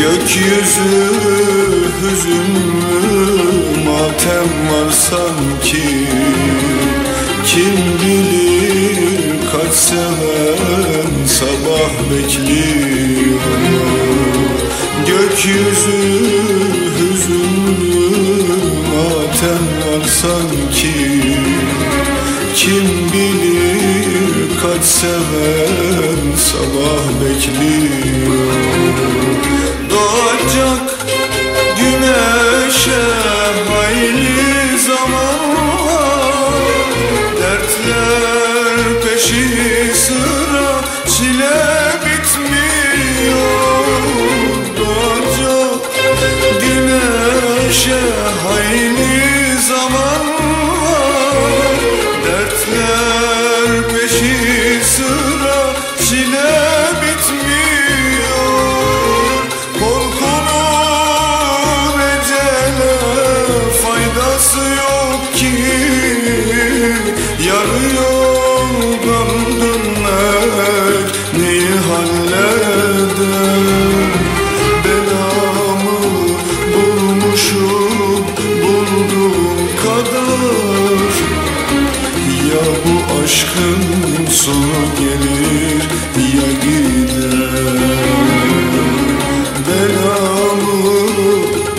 Gökyüzü hüzünlü matem var sanki. Kim bilir kaç seven sabah bekliyor. Gökyüzü hüzünlü matem var sanki. Kim bilir kaç seven sabah bekliyor güneşe hayli zaman var Dertler sonu gelir ya gider. Belamı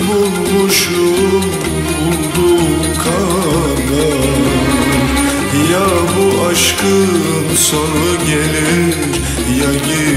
bulmuşum bulduğum kadar Ya bu aşkın sonu gelir ya gider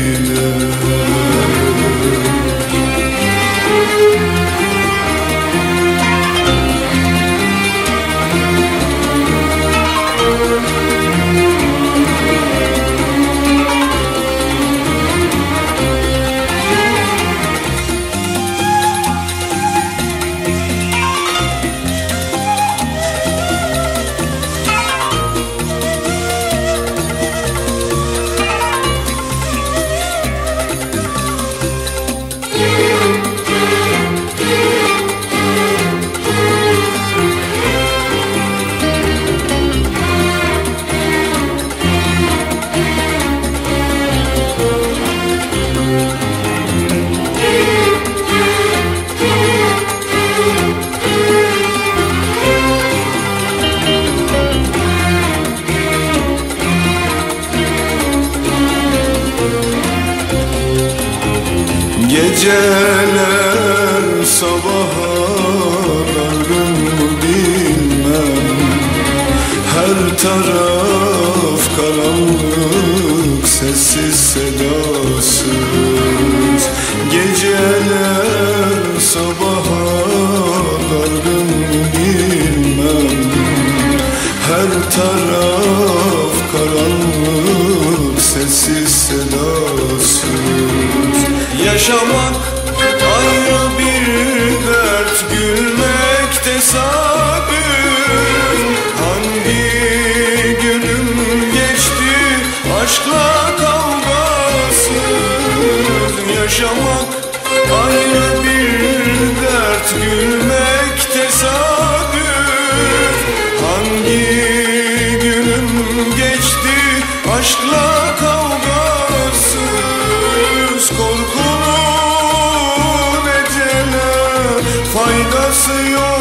Geceler sabaha dargın mı bilmem. Her taraf karanlık sessiz sedasız. Geceler sabaha dargın mı bilmem. Her taraf Yaşamak ayrı bir dert. Gülmek tesadüf Hangi günüm geçti? Aşkla kavgasız Yaşamak Senhor.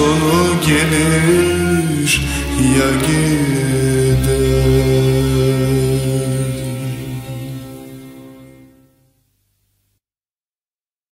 sonu gelir ya gider.